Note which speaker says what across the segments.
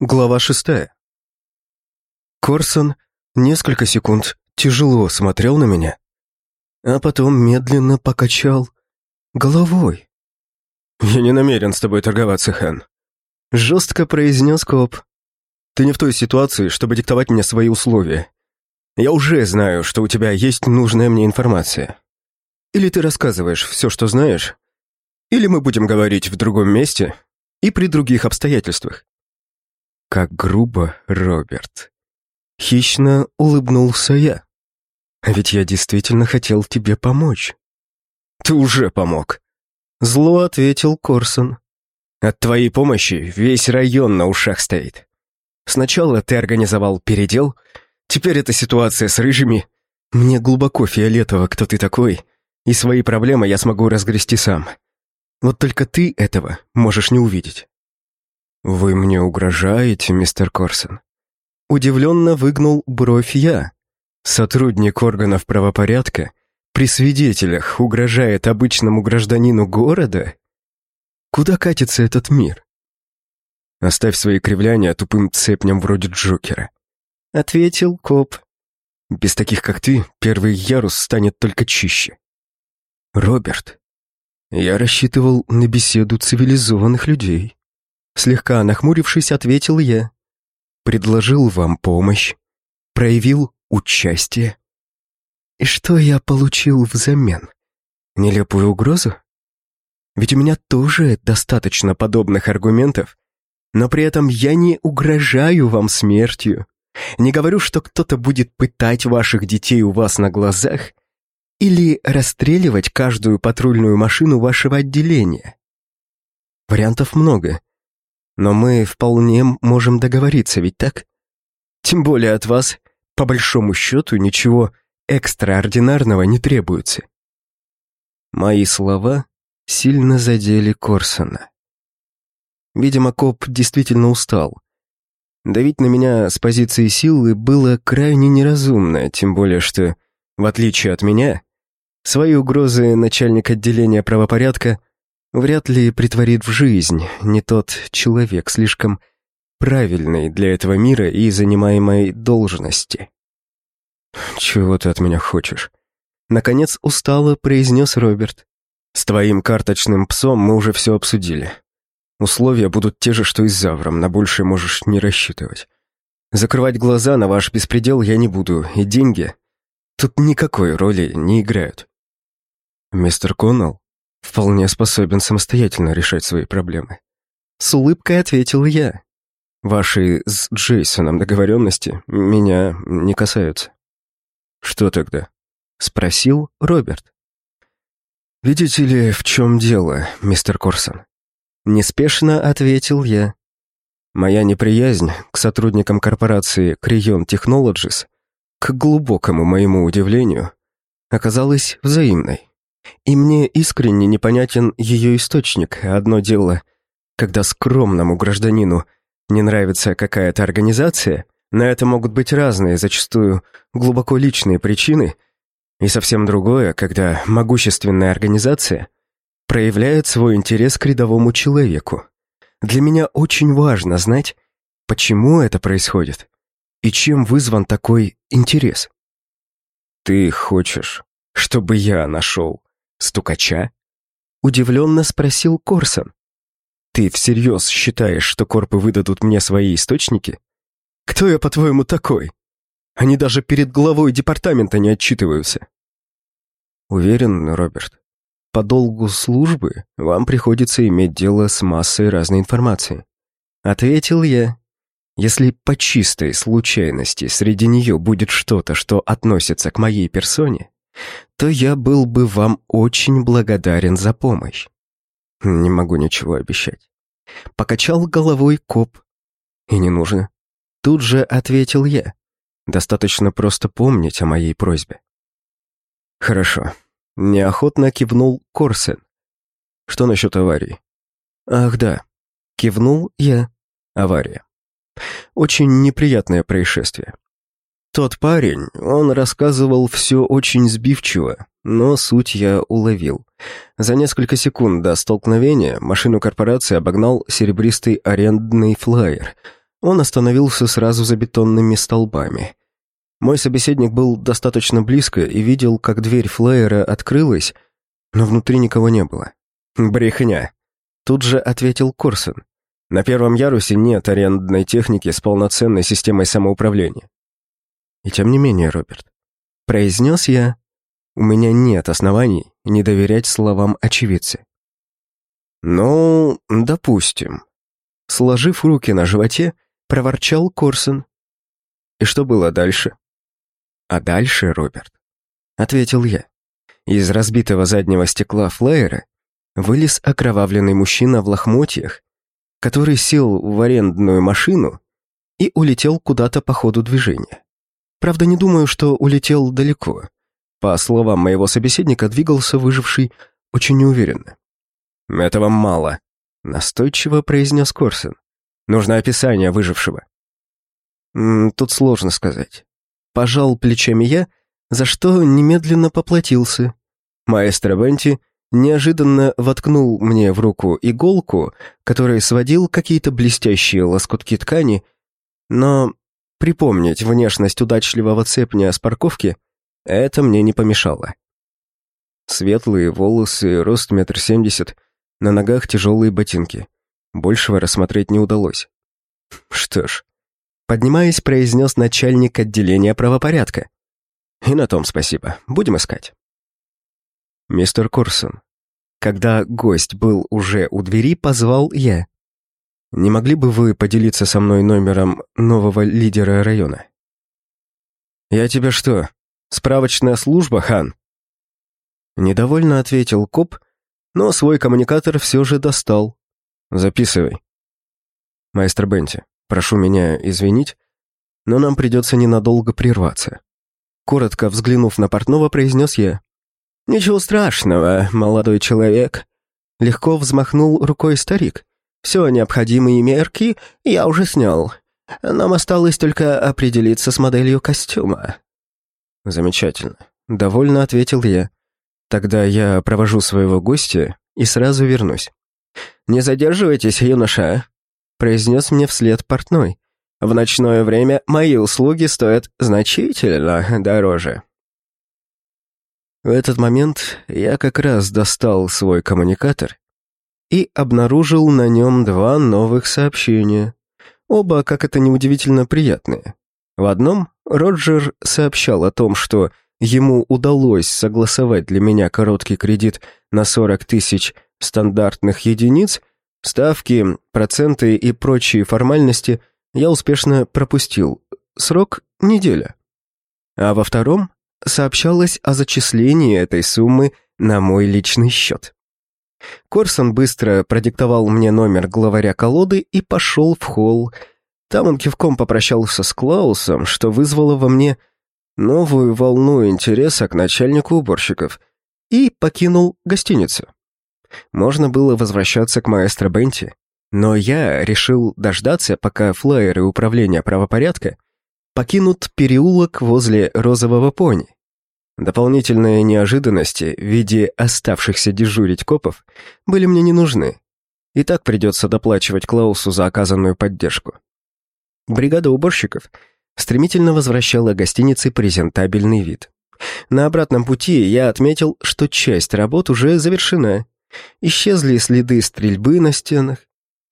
Speaker 1: Глава шестая. Корсон несколько секунд тяжело смотрел на меня, а потом медленно покачал головой. «Я не намерен с тобой торговаться, Хэн», — жестко произнес коп. «Ты не в той ситуации, чтобы диктовать мне свои условия. Я уже знаю, что у тебя есть нужная мне информация. Или ты рассказываешь все, что знаешь, или мы будем говорить в другом месте и при других обстоятельствах». Как грубо, Роберт. Хищно улыбнулся я. А ведь я действительно хотел тебе помочь. Ты уже помог. Зло ответил Корсон. От твоей помощи весь район на ушах стоит. Сначала ты организовал передел, теперь эта ситуация с рыжими. Мне глубоко фиолетово, кто ты такой, и свои проблемы я смогу разгрести сам. Вот только ты этого можешь не увидеть. «Вы мне угрожаете, мистер Корсон?» Удивленно выгнул бровь я. Сотрудник органов правопорядка при свидетелях угрожает обычному гражданину города? Куда катится этот мир? Оставь свои кривляния тупым цепням вроде Джокера. Ответил коп. Без таких, как ты, первый ярус станет только чище. Роберт, я рассчитывал на беседу цивилизованных людей. Слегка нахмурившись, ответил я. Предложил вам помощь, проявил участие. И что я получил взамен? Нелепую угрозу? Ведь у меня тоже достаточно подобных аргументов, но при этом я не угрожаю вам смертью. Не говорю, что кто-то будет пытать ваших детей у вас на глазах или расстреливать каждую патрульную машину вашего отделения. Вариантов много, но мы вполне можем договориться, ведь так? Тем более от вас, по большому счету, ничего экстраординарного не требуется. Мои слова сильно задели Корсона. Видимо, коп действительно устал. Давить на меня с позиции силы было крайне неразумно, тем более что, в отличие от меня, свои угрозы начальник отделения правопорядка вряд ли притворит в жизнь не тот человек, слишком правильный для этого мира и занимаемой должности. «Чего ты от меня хочешь?» Наконец устало произнес Роберт. «С твоим карточным псом мы уже все обсудили. Условия будут те же, что и с Завром, на большее можешь не рассчитывать. Закрывать глаза на ваш беспредел я не буду, и деньги тут никакой роли не играют». «Мистер Коннелл?» Вполне способен самостоятельно решать свои проблемы. С улыбкой ответил я. Ваши с Джейсоном договоренности меня не касаются. Что тогда? Спросил Роберт. Видите ли, в чем дело, мистер Корсон? Неспешно ответил я. Моя неприязнь к сотрудникам корпорации Creon Technologies, к глубокому моему удивлению, оказалась взаимной. И мне искренне непонятен ее источник. Одно дело, когда скромному гражданину не нравится какая-то организация, на это могут быть разные, зачастую глубоко личные причины, и совсем другое, когда могущественная организация проявляет свой интерес к рядовому человеку. Для меня очень важно знать, почему это происходит и чем вызван такой интерес. Ты хочешь, чтобы я нашел Стукача? Удивленно спросил Корсон. Ты всерьез считаешь, что корпы выдадут мне свои источники? Кто я, по-твоему, такой? Они даже перед главой департамента не отчитываются. Уверен, Роберт, по долгу службы вам приходится иметь дело с массой разной информации. Ответил я. Если по чистой случайности среди нее будет что-то, что относится к моей персоне, то я был бы вам очень благодарен за помощь. Не могу ничего обещать. Покачал головой коп. И не нужно. Тут же ответил я. Достаточно просто помнить о моей просьбе. Хорошо. Неохотно кивнул Корсен. Что насчет аварии? Ах, да. Кивнул я. Авария. Очень неприятное происшествие. Тот парень, он рассказывал все очень сбивчиво, но суть я уловил. За несколько секунд до столкновения машину корпорации обогнал серебристый арендный флайер. Он остановился сразу за бетонными столбами. Мой собеседник был достаточно близко и видел, как дверь флайера открылась, но внутри никого не было. «Брехня!» Тут же ответил Корсон. «На первом ярусе нет арендной техники с полноценной системой самоуправления». «И тем не менее, Роберт, произнес я, у меня нет оснований не доверять словам очевидца». «Ну, допустим». Сложив руки на животе, проворчал Корсон. «И что было дальше?» «А дальше, Роберт», — ответил я. Из разбитого заднего стекла флайера вылез окровавленный мужчина в лохмотьях, который сел в арендную машину и улетел куда-то по ходу движения. Правда, не думаю, что улетел далеко. По словам моего собеседника, двигался выживший очень неуверенно. «Этого мало», — настойчиво произнес Корсен. «Нужно описание выжившего». «Тут сложно сказать». Пожал плечами я, за что немедленно поплатился. Маэстро Бенти неожиданно воткнул мне в руку иголку, которой сводил какие-то блестящие лоскутки ткани, но припомнить внешность удачливого цепня с парковки это мне не помешало. Светлые волосы, рост метр семьдесят, на ногах тяжелые ботинки. Большего рассмотреть не удалось. Что ж, поднимаясь, произнес начальник отделения правопорядка. И на том спасибо. Будем искать. Мистер Корсон, когда гость был уже у двери, позвал я. Не могли бы вы поделиться со мной номером нового лидера района? Я тебе что, справочная служба, хан? Недовольно ответил коп, но свой коммуникатор все же достал. Записывай. Майстер Бенти, прошу меня извинить, но нам придется ненадолго прерваться. Коротко взглянув на портного, произнес я. «Ничего страшного, молодой человек», — легко взмахнул рукой старик. «Все необходимые мерки я уже снял. Нам осталось только определиться с моделью костюма». «Замечательно», — довольно ответил я. «Тогда я провожу своего гостя и сразу вернусь». «Не задерживайтесь, юноша», — произнес мне вслед портной. «В ночное время мои услуги стоят значительно дороже». В этот момент я как раз достал свой коммуникатор и обнаружил на нем два новых сообщения. Оба, как это неудивительно, приятные. В одном Роджер сообщал о том, что ему удалось согласовать для меня короткий кредит на 40 тысяч стандартных единиц, ставки, проценты и прочие формальности я успешно пропустил. Срок – неделя. А во втором сообщалось о зачислении этой суммы на мой личный счет. Корсон быстро продиктовал мне номер главаря колоды и пошел в холл. Там он кивком попрощался с Клаусом, что вызвало во мне новую волну интереса к начальнику уборщиков, и покинул гостиницу. Можно было возвращаться к маэстро Бенти, но я решил дождаться, пока флайеры управления правопорядка покинут переулок возле розового пони. Дополнительные неожиданности в виде оставшихся дежурить копов были мне не нужны. И так придется доплачивать Клаусу за оказанную поддержку. Бригада уборщиков стремительно возвращала гостинице презентабельный вид. На обратном пути я отметил, что часть работ уже завершена. Исчезли следы стрельбы на стенах,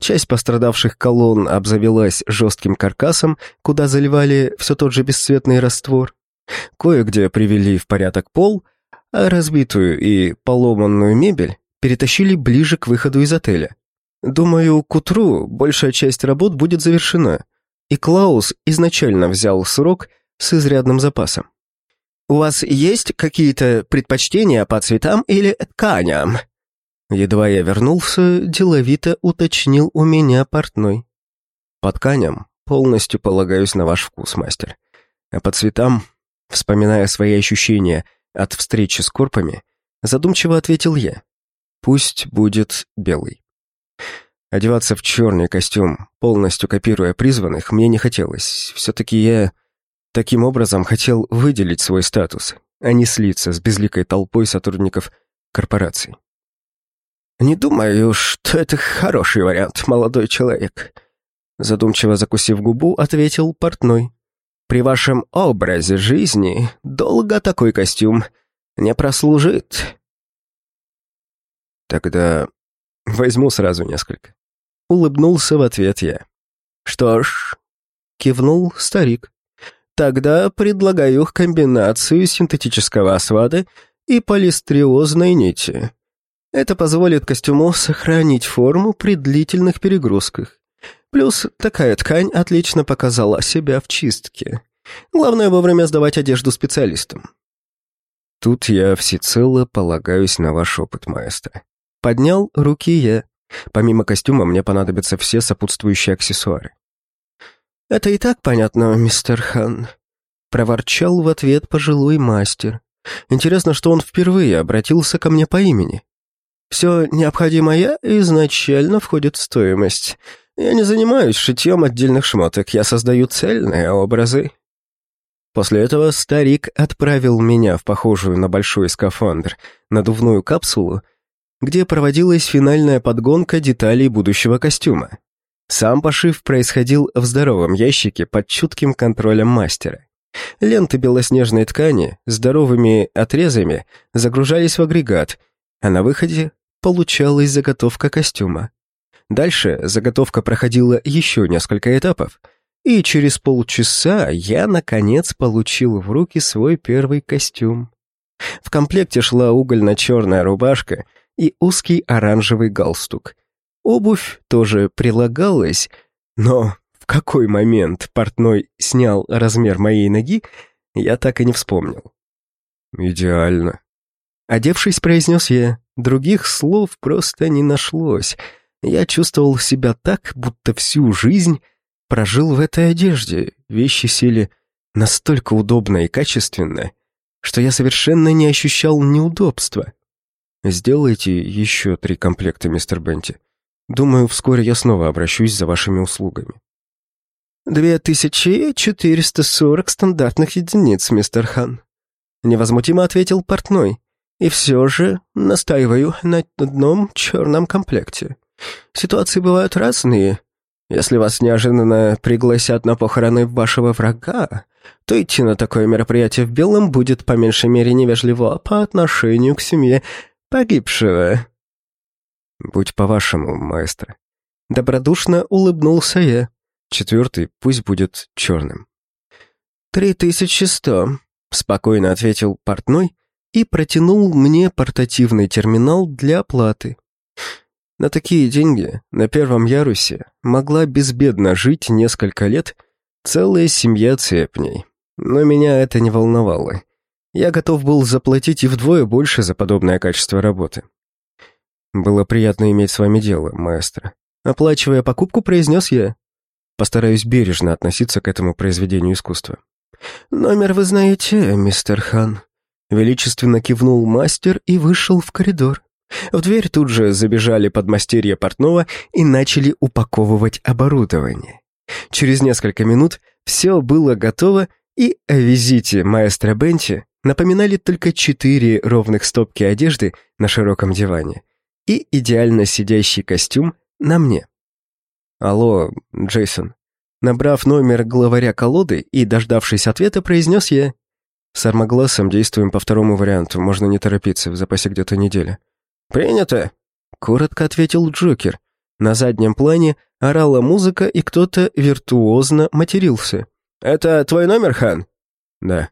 Speaker 1: часть пострадавших колонн обзавелась жестким каркасом, куда заливали все тот же бесцветный раствор. Кое-где привели в порядок пол, а разбитую и поломанную мебель перетащили ближе к выходу из отеля. Думаю, к утру большая часть работ будет завершена, и Клаус изначально взял срок с изрядным запасом. «У вас есть какие-то предпочтения по цветам или тканям?» Едва я вернулся, деловито уточнил у меня портной. «По тканям полностью полагаюсь на ваш вкус, мастер. А по цветам Вспоминая свои ощущения от встречи с корпами, задумчиво ответил я. Пусть будет белый. Одеваться в черный костюм, полностью копируя призванных, мне не хотелось. Все-таки я таким образом хотел выделить свой статус, а не слиться с безликой толпой сотрудников корпораций. «Не думаю, что это хороший вариант, молодой человек», Задумчиво закусив губу, ответил портной. «При вашем образе жизни долго такой костюм не прослужит». «Тогда возьму сразу несколько». Улыбнулся в ответ я. «Что ж», — кивнул старик, «тогда предлагаю комбинацию синтетического освада и полистриозной нити. Это позволит костюму сохранить форму при длительных перегрузках. Плюс такая ткань отлично показала себя в чистке. Главное вовремя сдавать одежду специалистам. Тут я всецело полагаюсь на ваш опыт, маэстро. Поднял руки я. Помимо костюма мне понадобятся все сопутствующие аксессуары. «Это и так понятно, мистер Хан», — проворчал в ответ пожилой мастер. «Интересно, что он впервые обратился ко мне по имени. Все необходимое изначально входит в стоимость. Я не занимаюсь шитьем отдельных шмоток, я создаю цельные образы». После этого старик отправил меня в похожую на большой скафандр надувную капсулу, где проводилась финальная подгонка деталей будущего костюма. Сам пошив происходил в здоровом ящике под чутким контролем мастера. Ленты белоснежной ткани здоровыми отрезами загружались в агрегат, а на выходе получалась заготовка костюма. Дальше заготовка проходила еще несколько этапов, и через полчаса я, наконец, получил в руки свой первый костюм. В комплекте шла угольно-черная рубашка и узкий оранжевый галстук. Обувь тоже прилагалась, но в какой момент портной снял размер моей ноги, я так и не вспомнил. «Идеально», Одевшись, произнес я. Других слов просто не нашлось. Я чувствовал себя так, будто всю жизнь прожил в этой одежде. Вещи сели настолько удобно и качественно, что я совершенно не ощущал неудобства. Сделайте еще три комплекта, мистер Бенти. Думаю, вскоре я снова обращусь за вашими услугами. «Две тысячи четыреста сорок стандартных единиц, мистер Хан», — невозмутимо ответил портной. И все же настаиваю на одном черном комплекте. Ситуации бывают разные. Если вас неожиданно пригласят на похороны вашего врага, то идти на такое мероприятие в белом будет по меньшей мере невежливо по отношению к семье погибшего. Будь по-вашему, маэстро. Добродушно улыбнулся я. Четвертый пусть будет черным. «Три тысячи сто», — спокойно ответил портной, и протянул мне портативный терминал для оплаты. На такие деньги на первом ярусе могла безбедно жить несколько лет целая семья цепней. Но меня это не волновало. Я готов был заплатить и вдвое больше за подобное качество работы. Было приятно иметь с вами дело, маэстро. Оплачивая покупку, произнес я. Постараюсь бережно относиться к этому произведению искусства. «Номер вы знаете, мистер Хан», Величественно кивнул мастер и вышел в коридор. В дверь тут же забежали подмастерья портного и начали упаковывать оборудование. Через несколько минут все было готово, и о визите маэстро Бенти напоминали только четыре ровных стопки одежды на широком диване и идеально сидящий костюм на мне. «Алло, Джейсон». Набрав номер главаря колоды и дождавшись ответа, произнес я с армогласом действуем по второму варианту, можно не торопиться, в запасе где-то неделя». «Принято!» — коротко ответил Джокер. На заднем плане орала музыка, и кто-то виртуозно матерился. «Это твой номер, Хан?» «Да».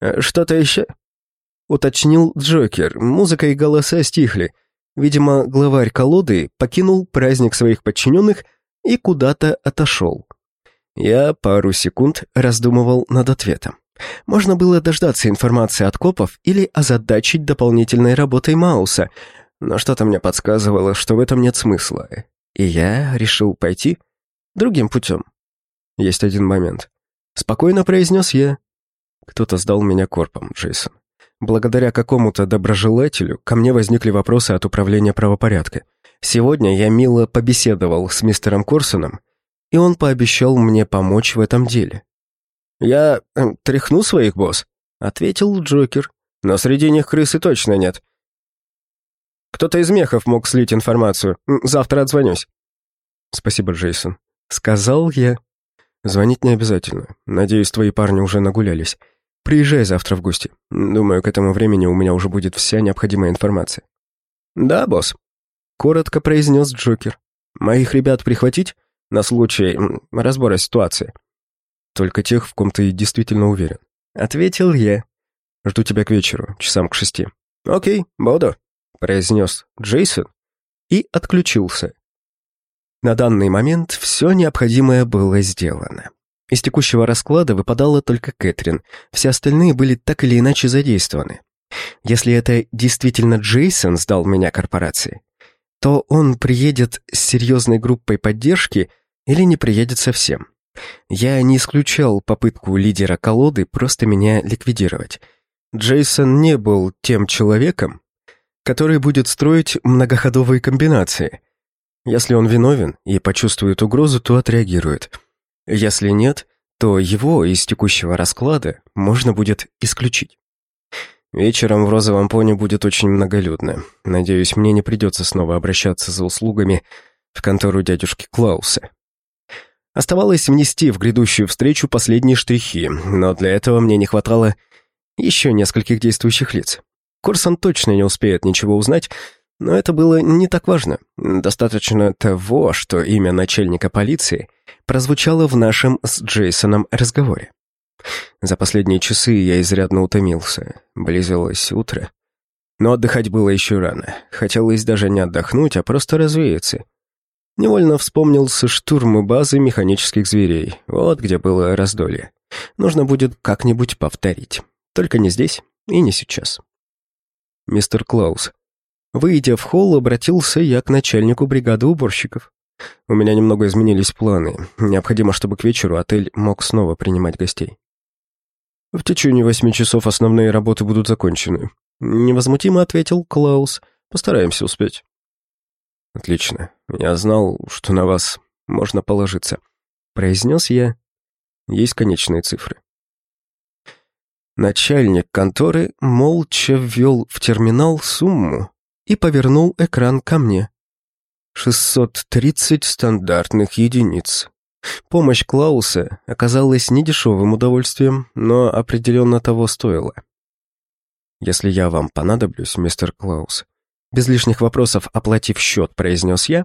Speaker 1: «Э, «Что-то еще?» — уточнил Джокер. Музыка и голоса стихли. Видимо, главарь колоды покинул праздник своих подчиненных и куда-то отошел. Я пару секунд раздумывал над ответом. Можно было дождаться информации от копов или озадачить дополнительной работой Мауса, но что-то мне подсказывало, что в этом нет смысла, и я решил пойти другим путем. Есть один момент. Спокойно произнес я. Кто-то сдал меня корпом, Джейсон. Благодаря какому-то доброжелателю ко мне возникли вопросы от управления правопорядка. Сегодня я мило побеседовал с мистером Корсоном, и он пообещал мне помочь в этом деле. «Я э, тряхну своих, босс», — ответил Джокер. «Но среди них крысы точно нет. Кто-то из мехов мог слить информацию. Завтра отзвонюсь». «Спасибо, Джейсон. сказал я. Звонить не обязательно. Надеюсь, твои парни уже нагулялись. Приезжай завтра в гости. Думаю, к этому времени у меня уже будет вся необходимая информация. Да, босс. Коротко произнес Джокер. Моих ребят прихватить? На случай разбора ситуации. Только тех, в ком ты действительно уверен. Ответил я. Жду тебя к вечеру, часам к шести. Окей, буду, произнес Джейсон и отключился. На данный момент все необходимое было сделано. Из текущего расклада выпадала только Кэтрин, все остальные были так или иначе задействованы. Если это действительно Джейсон сдал меня корпорации, то он приедет с серьезной группой поддержки или не приедет совсем. Я не исключал попытку лидера колоды просто меня ликвидировать. Джейсон не был тем человеком, который будет строить многоходовые комбинации. Если он виновен и почувствует угрозу, то отреагирует. Если нет, то его из текущего расклада можно будет исключить. Вечером в розовом пони будет очень многолюдно. Надеюсь, мне не придется снова обращаться за услугами в контору дядюшки Клауса. Оставалось внести в грядущую встречу последние штрихи, но для этого мне не хватало еще нескольких действующих лиц. Корсон точно не успеет ничего узнать, но это было не так важно. Достаточно того, что имя начальника полиции прозвучало в нашем с Джейсоном разговоре. За последние часы я изрядно утомился. Близилось утро. Но отдыхать было еще рано. Хотелось даже не отдохнуть, а просто развеяться. Невольно вспомнился штурм базы механических зверей. Вот где было раздолье. Нужно будет как-нибудь повторить. Только не здесь и не сейчас мистер Клаус. Выйдя в холл, обратился я к начальнику бригады уборщиков. У меня немного изменились планы. Необходимо, чтобы к вечеру отель мог снова принимать гостей. В течение восьми часов основные работы будут закончены. Невозмутимо ответил Клаус. Постараемся успеть. Отлично. Я знал, что на вас можно положиться. Произнес я. Есть конечные цифры. Начальник конторы молча ввел в терминал сумму и повернул экран ко мне. 630 стандартных единиц. Помощь Клауса оказалась недешевым удовольствием, но определенно того стоила. «Если я вам понадоблюсь, мистер Клаус», без лишних вопросов оплатив счет, произнес я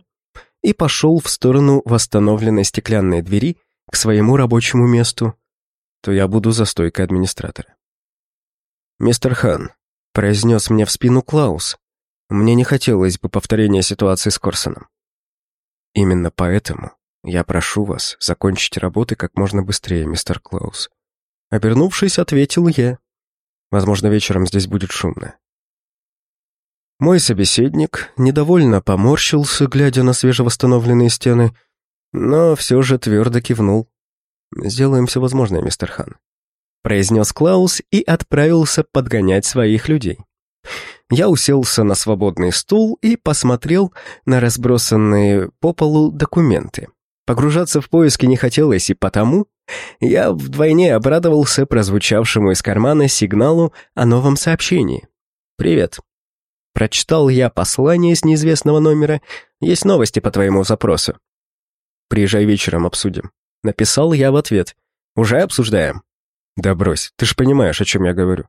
Speaker 1: и пошел в сторону восстановленной стеклянной двери к своему рабочему месту, то я буду за стойкой администратора. «Мистер Хан», — произнес мне в спину Клаус, мне не хотелось бы повторения ситуации с Корсоном. Именно поэтому я прошу вас закончить работы как можно быстрее, мистер Клаус. Обернувшись, ответил я. Возможно, вечером здесь будет шумно. Мой собеседник недовольно поморщился, глядя на свежевосстановленные стены, но все же твердо кивнул. «Сделаем все возможное, мистер Хан произнес Клаус и отправился подгонять своих людей. Я уселся на свободный стул и посмотрел на разбросанные по полу документы. Погружаться в поиски не хотелось, и потому я вдвойне обрадовался прозвучавшему из кармана сигналу о новом сообщении. «Привет». Прочитал я послание с неизвестного номера. Есть новости по твоему запросу. Приезжай вечером, обсудим. Написал я в ответ. Уже обсуждаем. Да брось, ты же понимаешь, о чем я говорю.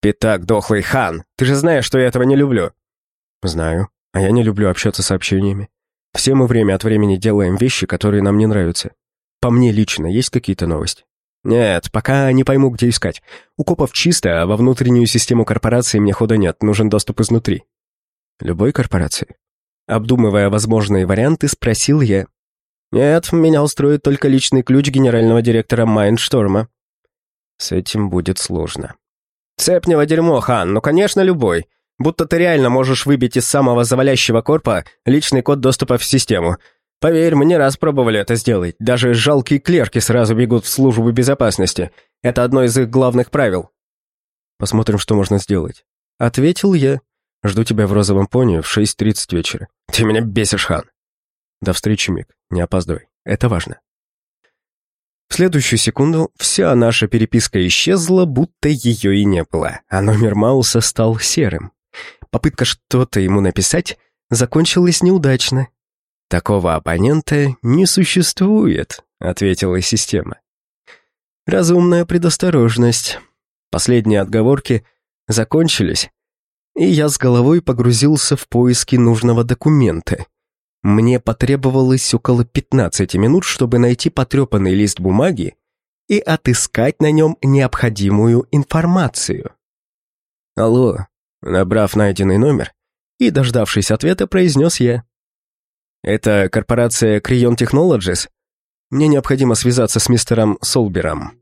Speaker 1: Пятак, дохлый хан, ты же знаешь, что я этого не люблю. Знаю, а я не люблю общаться сообщениями. Все мы время от времени делаем вещи, которые нам не нравятся. По мне лично есть какие-то новости? Нет, пока не пойму, где искать. У копов чисто, а во внутреннюю систему корпорации мне хода нет, нужен доступ изнутри. Любой корпорации? Обдумывая возможные варианты, спросил я. Нет, меня устроит только личный ключ генерального директора Майншторма. С этим будет сложно. Цепнего дерьмо, Хан, ну конечно любой. Будто ты реально можешь выбить из самого завалящего корпа личный код доступа в систему. Поверь, мы не раз пробовали это сделать. Даже жалкие клерки сразу бегут в службу безопасности. Это одно из их главных правил. Посмотрим, что можно сделать. Ответил я. Жду тебя в розовом пони в 6.30 вечера. Ты меня бесишь, Хан. До встречи, Мик. Не опаздывай. Это важно. В следующую секунду вся наша переписка исчезла, будто ее и не было, а номер Мауса стал серым. Попытка что-то ему написать закончилась неудачно. Такого оппонента не существует, ответила система. Разумная предосторожность. Последние отговорки закончились, и я с головой погрузился в поиски нужного документа. Мне потребовалось около 15 минут, чтобы найти потрепанный лист бумаги и отыскать на нем необходимую информацию. «Алло», набрав найденный номер и, дождавшись ответа, произнес я. «Это корпорация Крион Technologies? Мне необходимо связаться с мистером Солбером».